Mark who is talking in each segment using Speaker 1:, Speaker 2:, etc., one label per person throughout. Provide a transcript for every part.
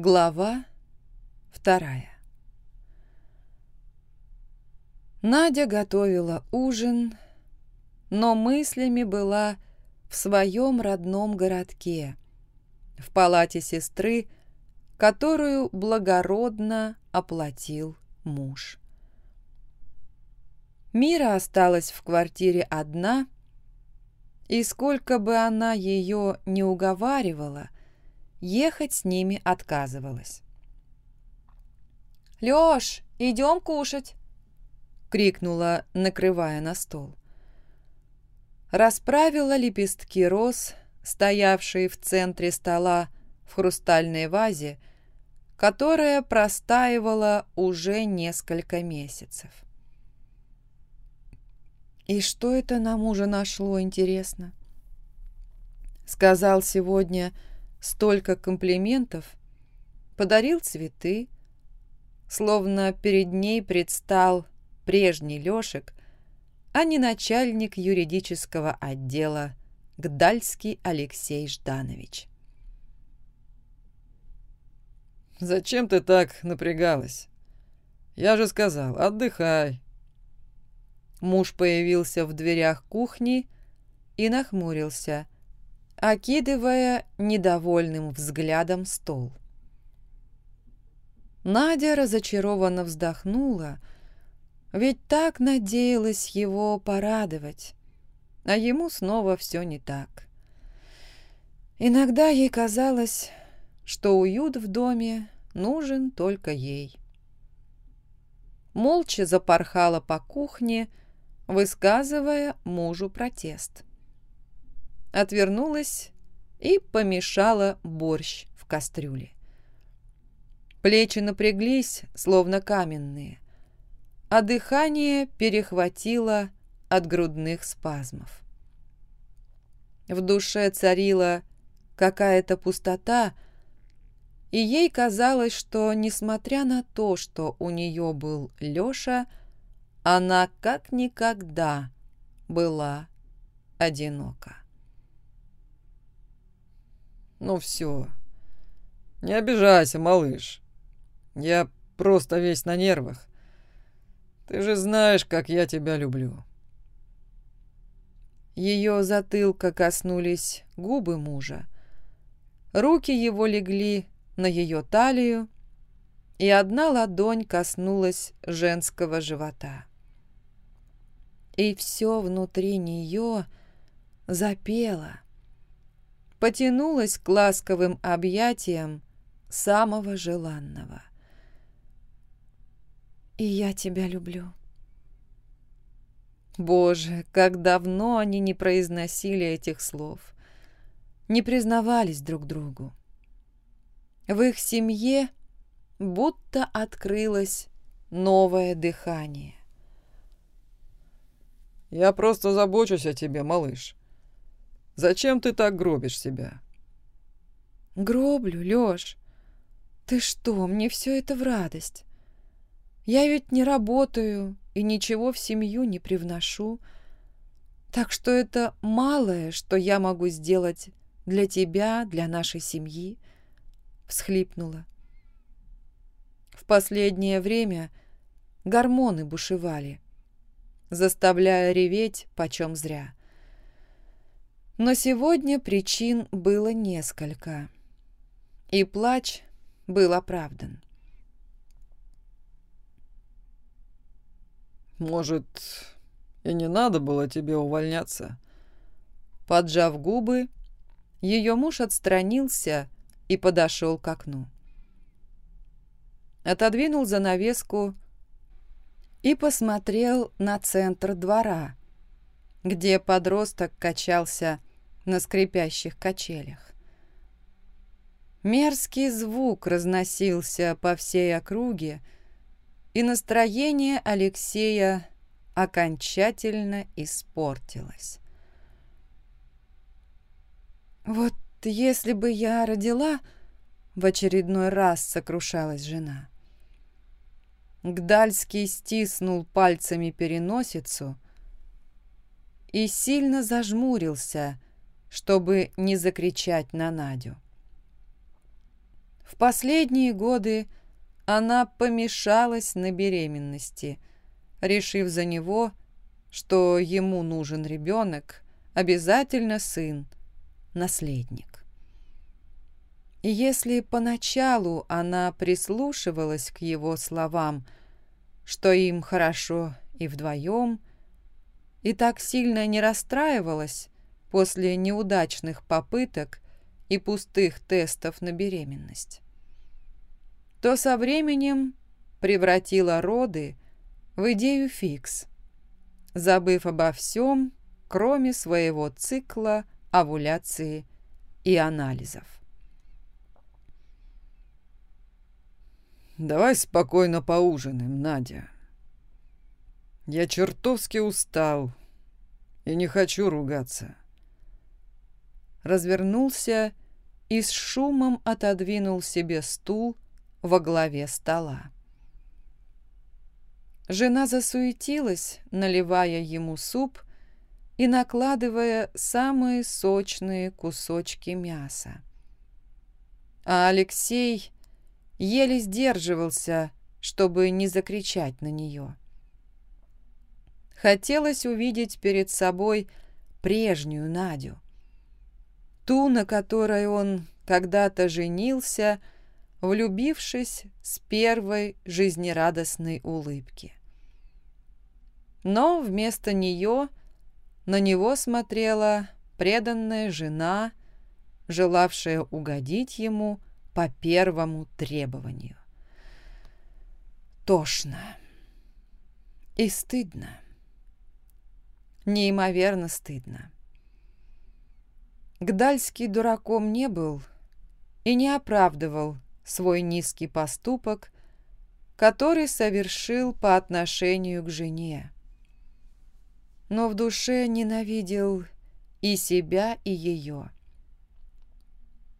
Speaker 1: Глава вторая Надя готовила ужин, но мыслями была в своем родном городке, в палате сестры, которую благородно оплатил муж. Мира осталась в квартире одна, и сколько бы она ее не уговаривала, ехать с ними отказывалась. «Лёш, идем кушать!» — крикнула, накрывая на стол. Расправила лепестки роз, стоявшие в центре стола в хрустальной вазе, которая простаивала уже несколько месяцев. И что это на мужа нашло, интересно? Сказал сегодня столько комплиментов, подарил цветы, словно перед ней предстал прежний Лешек, а не начальник юридического отдела Гдальский Алексей Жданович.
Speaker 2: «Зачем ты так напрягалась? Я же сказал, отдыхай».
Speaker 1: Муж появился в дверях кухни и нахмурился, окидывая недовольным взглядом стол. Надя разочарованно вздохнула, ведь так надеялась его порадовать, а ему снова все не так. Иногда ей казалось, что уют в доме нужен только ей. Молча запорхала по кухне, высказывая мужу протест. Отвернулась и помешала борщ в кастрюле. Плечи напряглись, словно каменные, а дыхание перехватило от грудных спазмов. В душе царила какая-то пустота, и ей казалось, что, несмотря на то, что у нее был Леша, она как никогда была одинока.
Speaker 2: «Ну все, не обижайся, малыш. Я просто весь на нервах. Ты же знаешь, как я тебя люблю».
Speaker 1: Ее затылка коснулись губы мужа. Руки его легли на ее талию, и одна ладонь коснулась женского живота. И все внутри нее запело, потянулось к ласковым объятиям самого желанного и я тебя люблю». Боже, как давно они не произносили этих слов, не признавались друг другу. В их семье будто открылось новое дыхание.
Speaker 2: «Я просто забочусь о тебе, малыш. Зачем ты так гробишь себя?»
Speaker 1: «Гроблю, Лёш. Ты что, мне все это в радость. Я ведь не работаю и ничего в семью не привношу. Так что это малое, что я могу сделать для тебя, для нашей семьи, всхлипнула. В последнее время гормоны бушевали, заставляя реветь почем зря. Но сегодня причин было несколько, и плач был оправдан.
Speaker 2: Может, и не надо было тебе увольняться?»
Speaker 1: Поджав губы, ее муж отстранился и подошел к окну. Отодвинул занавеску и посмотрел на центр двора, где подросток качался на скрипящих качелях. Мерзкий звук разносился по всей округе, и настроение Алексея окончательно испортилось. «Вот если бы я родила...» — в очередной раз сокрушалась жена. Гдальский стиснул пальцами переносицу и сильно зажмурился, чтобы не закричать на Надю. В последние годы она помешалась на беременности, решив за него, что ему нужен ребенок, обязательно сын, наследник. И если поначалу она прислушивалась к его словам, что им хорошо и вдвоем, и так сильно не расстраивалась после неудачных попыток и пустых тестов на беременность, то со временем превратила роды в идею фикс, забыв обо всем, кроме своего цикла овуляции и анализов.
Speaker 2: «Давай спокойно поужинаем, Надя. Я чертовски устал и не хочу ругаться».
Speaker 1: Развернулся и с шумом отодвинул себе стул во главе стола. Жена засуетилась, наливая ему суп и накладывая самые сочные кусочки мяса. А Алексей еле сдерживался, чтобы не закричать на нее. Хотелось увидеть перед собой прежнюю Надю. Ту, на которой он когда-то женился, влюбившись с первой жизнерадостной улыбки. Но вместо нее на него смотрела преданная жена, желавшая угодить ему по первому требованию. Тошно и стыдно. Неимоверно стыдно. Гдальский дураком не был и не оправдывал свой низкий поступок, который совершил по отношению к жене. Но в душе ненавидел и себя, и ее.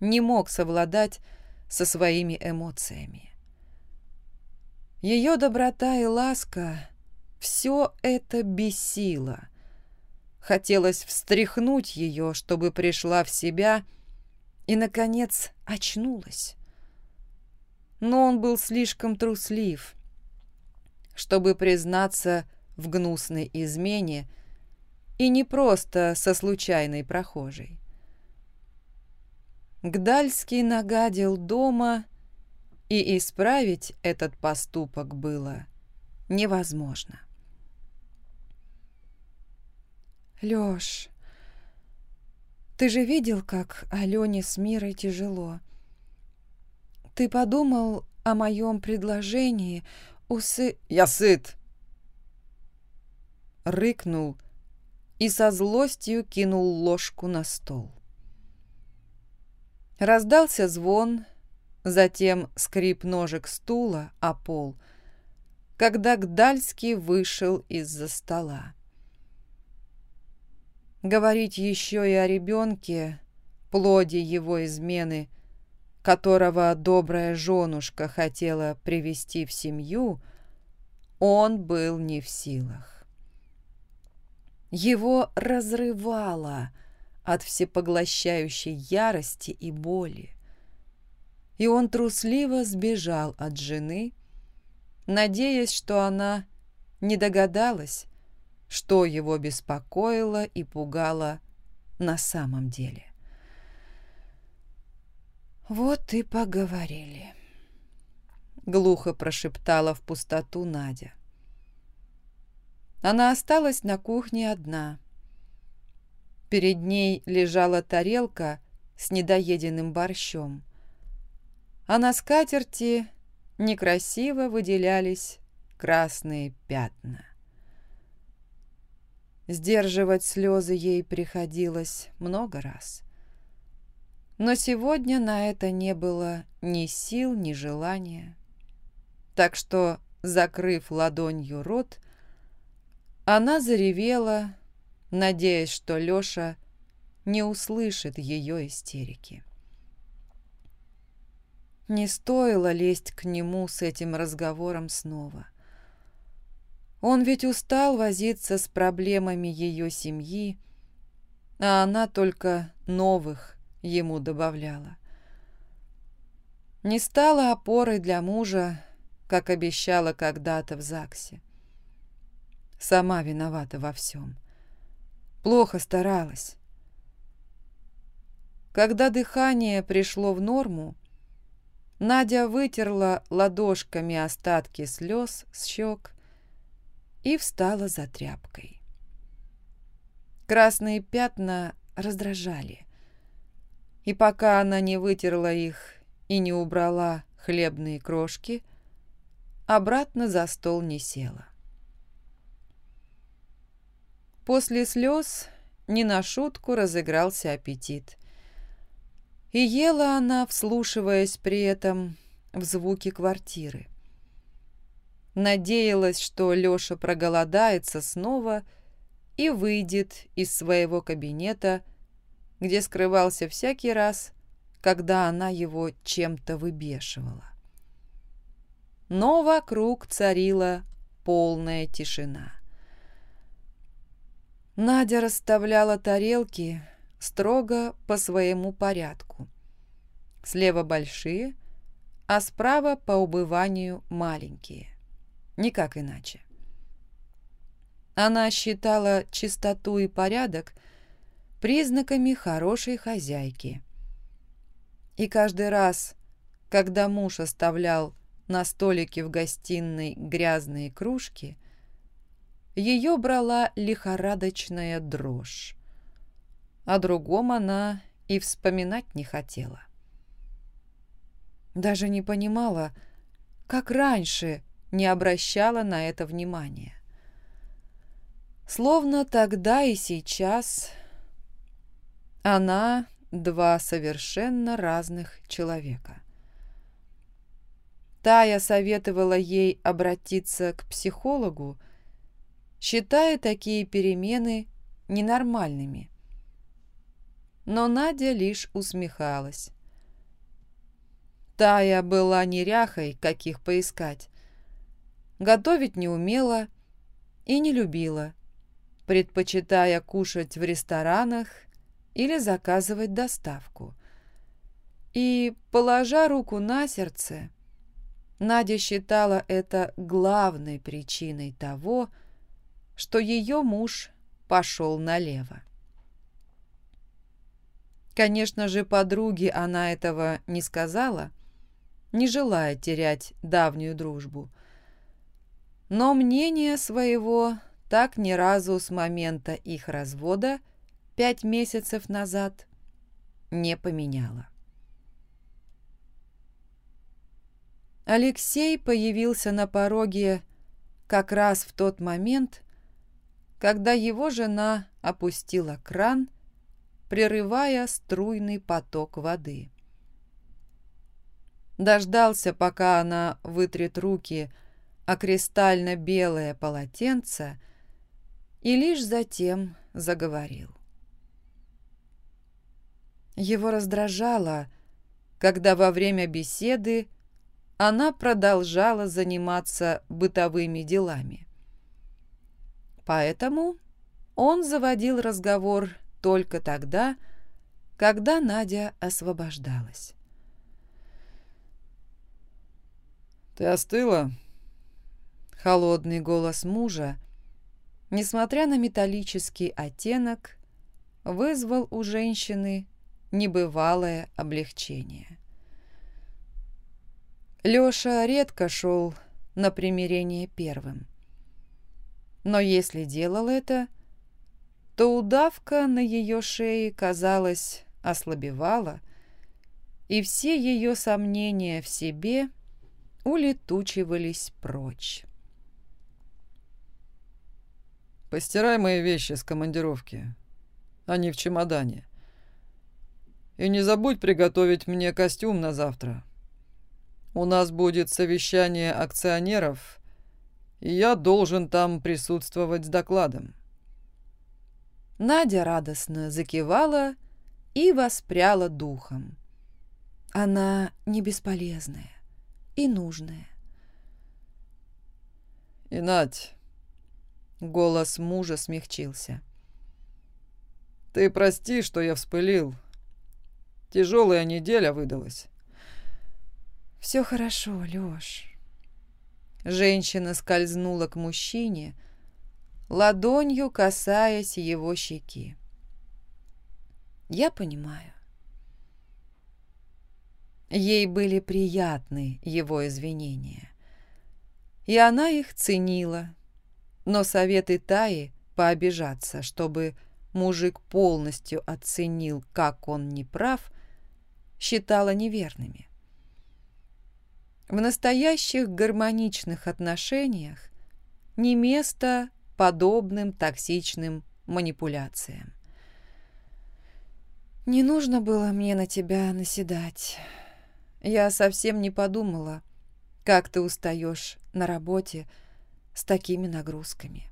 Speaker 1: Не мог совладать со своими эмоциями. Ее доброта и ласка — все это бесило. Хотелось встряхнуть ее, чтобы пришла в себя и, наконец, очнулась. Но он был слишком труслив, чтобы признаться в гнусной измене и не просто со случайной прохожей. Гдальский нагадил дома, и исправить этот поступок было невозможно. «Лёш, ты же видел, как Алёне с Мирой тяжело? Ты подумал о моем предложении усы...»
Speaker 2: «Я сыт!» Рыкнул и со злостью кинул ложку на стол.
Speaker 1: Раздался звон, затем скрип ножек стула о пол, когда Гдальский вышел из-за стола. Говорить еще и о ребенке, плоде его измены, которого добрая женушка хотела привести в семью, он был не в силах. Его разрывало – от всепоглощающей ярости и боли. И он трусливо сбежал от жены, надеясь, что она не догадалась, что его беспокоило и пугало на самом деле. «Вот и поговорили», — глухо прошептала в пустоту Надя. Она осталась на кухне одна — Перед ней лежала тарелка с недоеденным борщом. А на скатерти некрасиво выделялись красные пятна. Сдерживать слезы ей приходилось много раз. Но сегодня на это не было ни сил, ни желания. Так что, закрыв ладонью рот, она заревела, надеясь, что Лёша не услышит ее истерики. Не стоило лезть к нему с этим разговором снова. Он ведь устал возиться с проблемами ее семьи, а она только новых ему добавляла. Не стала опорой для мужа, как обещала когда-то в ЗАГСе. Сама виновата во всем. Плохо старалась. Когда дыхание пришло в норму, Надя вытерла ладошками остатки слез с щек и встала за тряпкой. Красные пятна раздражали, и пока она не вытерла их и не убрала хлебные крошки, обратно за стол не села. После слез не на шутку разыгрался аппетит. И ела она, вслушиваясь при этом в звуки квартиры. Надеялась, что Лёша проголодается снова и выйдет из своего кабинета, где скрывался всякий раз, когда она его чем-то выбешивала. Но вокруг царила полная тишина. Надя расставляла тарелки, строго по своему порядку. Слева большие, а справа по убыванию маленькие. Никак иначе. Она считала чистоту и порядок признаками хорошей хозяйки. И каждый раз, когда муж оставлял на столике в гостиной грязные кружки, ее брала лихорадочная дрожь о другом она и вспоминать не хотела. Даже не понимала, как раньше не обращала на это внимания. Словно тогда и сейчас она два совершенно разных человека. Тая советовала ей обратиться к психологу, считая такие перемены ненормальными но Надя лишь усмехалась. Тая была неряхой, каких поискать. Готовить не умела и не любила, предпочитая кушать в ресторанах или заказывать доставку. И, положа руку на сердце, Надя считала это главной причиной того, что ее муж пошел налево. Конечно же, подруге она этого не сказала, не желая терять давнюю дружбу. Но мнение своего так ни разу с момента их развода пять месяцев назад не поменяла. Алексей появился на пороге как раз в тот момент, когда его жена опустила кран прерывая струйный поток воды. Дождался, пока она вытрет руки о кристально-белое полотенце, и лишь затем заговорил. Его раздражало, когда во время беседы она продолжала заниматься бытовыми делами. Поэтому он заводил разговор только тогда, когда Надя освобождалась.
Speaker 2: «Ты остыла?»
Speaker 1: Холодный голос мужа, несмотря на металлический оттенок, вызвал у женщины небывалое облегчение. Лёша редко шел на примирение первым. Но если делал это, то удавка на ее шее, казалось, ослабевала, и все ее сомнения в себе улетучивались прочь.
Speaker 2: «Постирай мои вещи с командировки. Они в чемодане. И не забудь приготовить мне костюм на завтра. У нас будет совещание акционеров, и я должен там присутствовать с докладом».
Speaker 1: Надя радостно закивала и воспряла духом. Она не бесполезная и нужная.
Speaker 2: «И, Надь...»
Speaker 1: — голос мужа смягчился.
Speaker 2: «Ты прости, что я вспылил. Тяжелая неделя выдалась.
Speaker 1: Все хорошо, Лёш. Женщина скользнула к мужчине, ладонью касаясь его щеки. Я понимаю. Ей были приятны его извинения. И она их ценила. Но советы Таи пообижаться, чтобы мужик полностью оценил, как он неправ, считала неверными. В настоящих гармоничных отношениях не место подобным токсичным манипуляциям. «Не нужно было мне на тебя наседать. Я совсем не подумала, как ты устаешь на работе с такими нагрузками».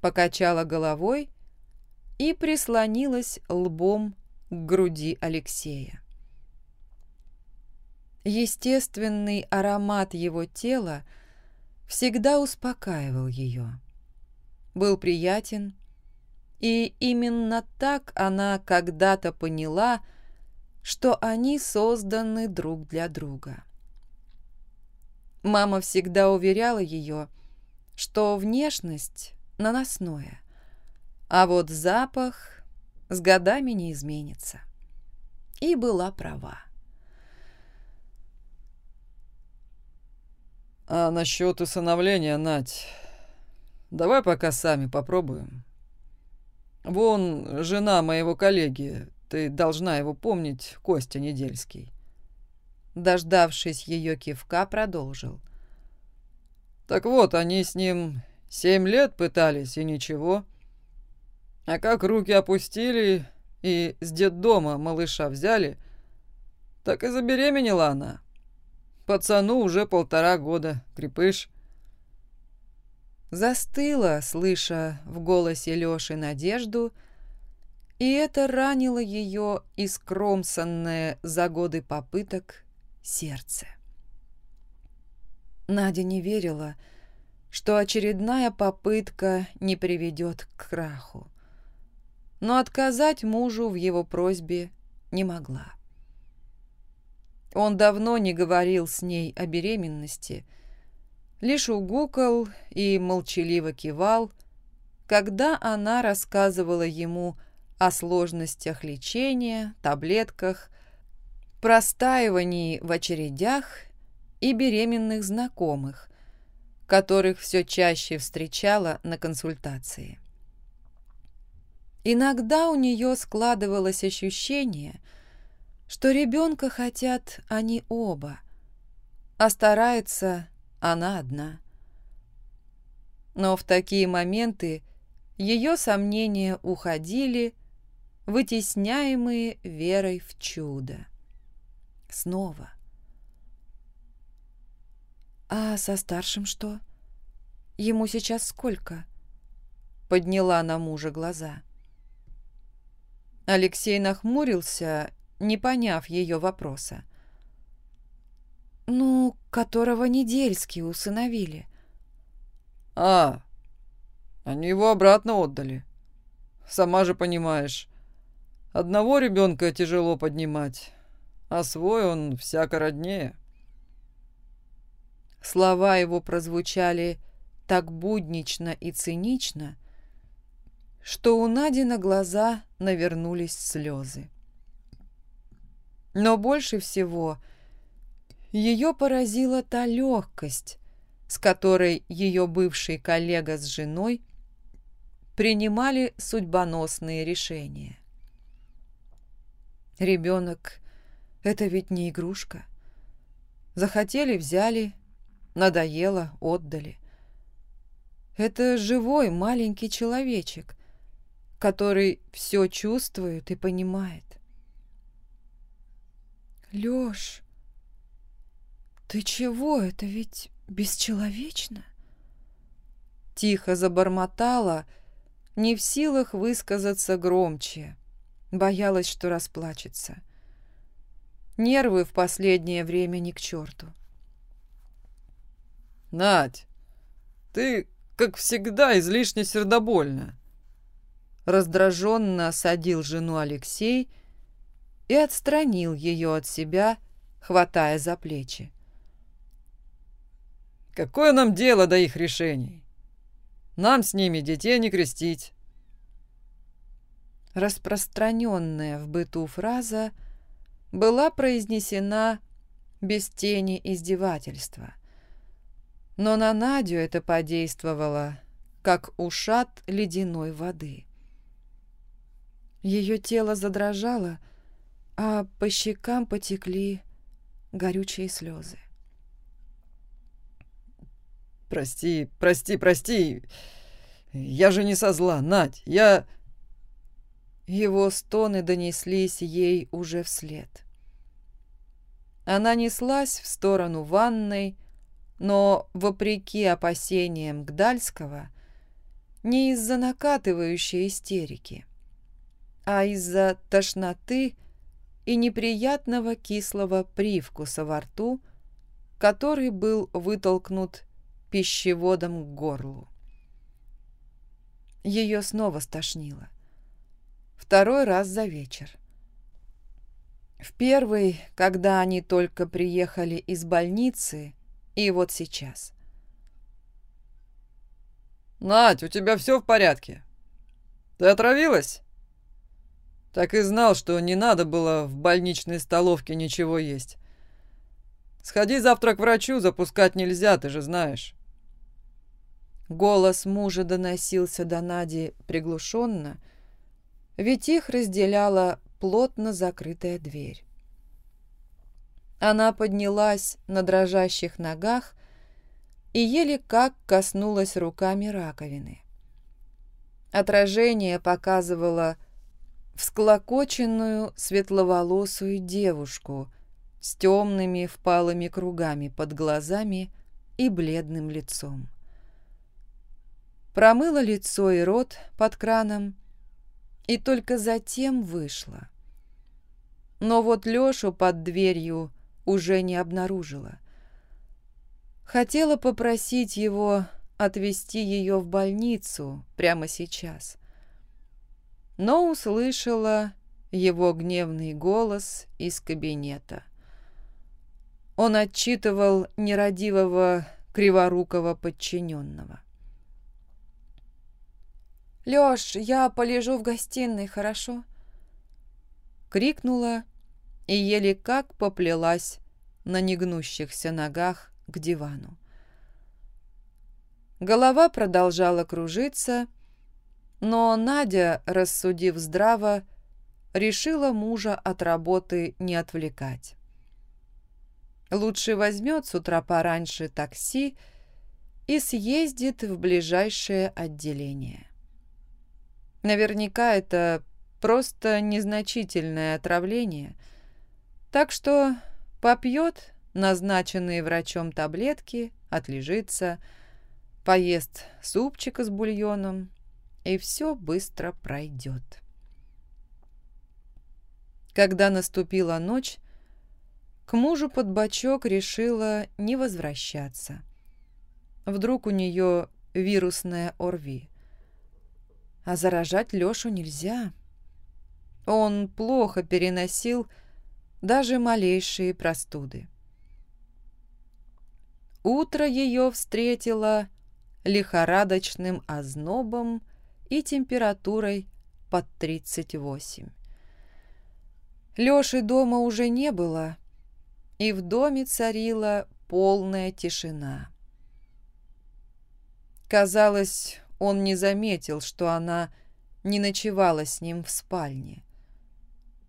Speaker 1: Покачала головой и прислонилась лбом к груди Алексея. Естественный аромат его тела всегда успокаивал ее. Был приятен, и именно так она когда-то поняла, что они созданы друг для друга. Мама всегда уверяла ее, что внешность наносное, а вот запах с годами не изменится. И была права.
Speaker 2: А насчет усыновления, Надь, давай пока сами попробуем. Вон жена моего коллеги, ты должна его помнить, Костя Недельский.
Speaker 1: Дождавшись ее кивка, продолжил.
Speaker 2: Так вот, они с ним семь лет пытались, и ничего. А как руки опустили и с детдома малыша взяли, так и забеременела она. Пацану уже полтора года, крепыш.
Speaker 1: Застыла, слыша в голосе Лёши надежду, и это ранило ее искромсанное за годы попыток сердце. Надя не верила, что очередная попытка не приведет к краху, но отказать мужу в его просьбе не могла. Он давно не говорил с ней о беременности, лишь угукал и молчаливо кивал, когда она рассказывала ему о сложностях лечения, таблетках, простаивании в очередях и беременных знакомых, которых все чаще встречала на консультации. Иногда у нее складывалось ощущение – что ребенка хотят они оба, а старается она одна. Но в такие моменты ее сомнения уходили, вытесняемые верой в чудо. Снова. «А со старшим что? Ему сейчас сколько?» Подняла на мужа глаза. Алексей нахмурился не поняв ее вопроса. «Ну, которого Недельский усыновили».
Speaker 2: «А, они его обратно отдали. Сама же понимаешь, одного ребенка тяжело поднимать, а свой он всяко роднее».
Speaker 1: Слова его прозвучали так буднично и цинично, что у Нади на глаза навернулись слезы. Но больше всего ее поразила та легкость, с которой ее бывший коллега с женой принимали судьбоносные решения. Ребенок — это ведь не игрушка. Захотели — взяли, надоело — отдали. Это живой маленький человечек, который все чувствует и понимает. Лёш, ты чего? Это ведь бесчеловечно. Тихо забормотала, не в силах высказаться громче. Боялась, что расплачется. Нервы в последнее время ни к черту.
Speaker 2: «Надь, ты, как всегда, излишне сердобольна!»
Speaker 1: Раздраженно осадил жену Алексей и отстранил ее от себя, хватая за плечи.
Speaker 2: «Какое нам дело до их решений? Нам с ними детей не крестить».
Speaker 1: Распространенная в быту фраза была произнесена без тени издевательства. Но на Надю это подействовало, как ушат ледяной воды. Ее тело задрожало, а по щекам потекли горючие слезы.
Speaker 2: «Прости, прости, прости! Я же не со зла, Надь, я...»
Speaker 1: Его стоны донеслись ей уже вслед. Она неслась в сторону ванной, но, вопреки опасениям Гдальского, не из-за накатывающей истерики, а из-за тошноты и неприятного кислого привкуса во рту, который был вытолкнут пищеводом к горлу. Ее снова стошнило. Второй раз за вечер. В первый, когда они только приехали из больницы, и вот сейчас.
Speaker 2: «Надь, у тебя все в порядке? Ты отравилась?» Так и знал, что не надо было в больничной столовке ничего есть. Сходи завтра к врачу, запускать нельзя, ты же знаешь.
Speaker 1: Голос мужа доносился до Нади приглушенно, ведь их разделяла плотно закрытая дверь. Она поднялась на дрожащих ногах и еле как коснулась руками раковины. Отражение показывало всклокоченную светловолосую девушку с темными впалыми кругами под глазами и бледным лицом. Промыла лицо и рот под краном и только затем вышла. Но вот Лёшу под дверью уже не обнаружила. Хотела попросить его отвезти ее в больницу прямо сейчас но услышала его гневный голос из кабинета. Он отчитывал нерадивого криворукого подчиненного. «Лёш, я полежу в гостиной, хорошо?» Крикнула и еле как поплелась на негнущихся ногах к дивану. Голова продолжала кружиться, но Надя, рассудив здраво, решила мужа от работы не отвлекать. Лучше возьмет с утра пораньше такси и съездит в ближайшее отделение. Наверняка это просто незначительное отравление, так что попьет назначенные врачом таблетки, отлежится, поест супчика с бульоном и все быстро пройдет. Когда наступила ночь, к мужу под бочок решила не возвращаться. Вдруг у нее вирусная ОРВИ. А заражать Лешу нельзя. Он плохо переносил даже малейшие простуды. Утро ее встретило лихорадочным ознобом и температурой под 38. Лёши дома уже не было, и в доме царила полная тишина. Казалось, он не заметил, что она не ночевала с ним в спальне.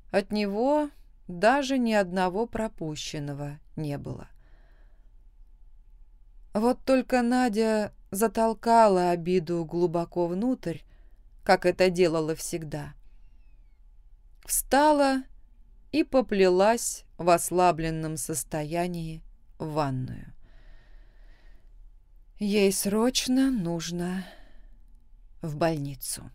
Speaker 1: От него даже ни одного пропущенного не было. Вот только Надя затолкала обиду глубоко внутрь как это делала всегда. Встала и поплелась в ослабленном состоянии в ванную. Ей срочно нужно в больницу.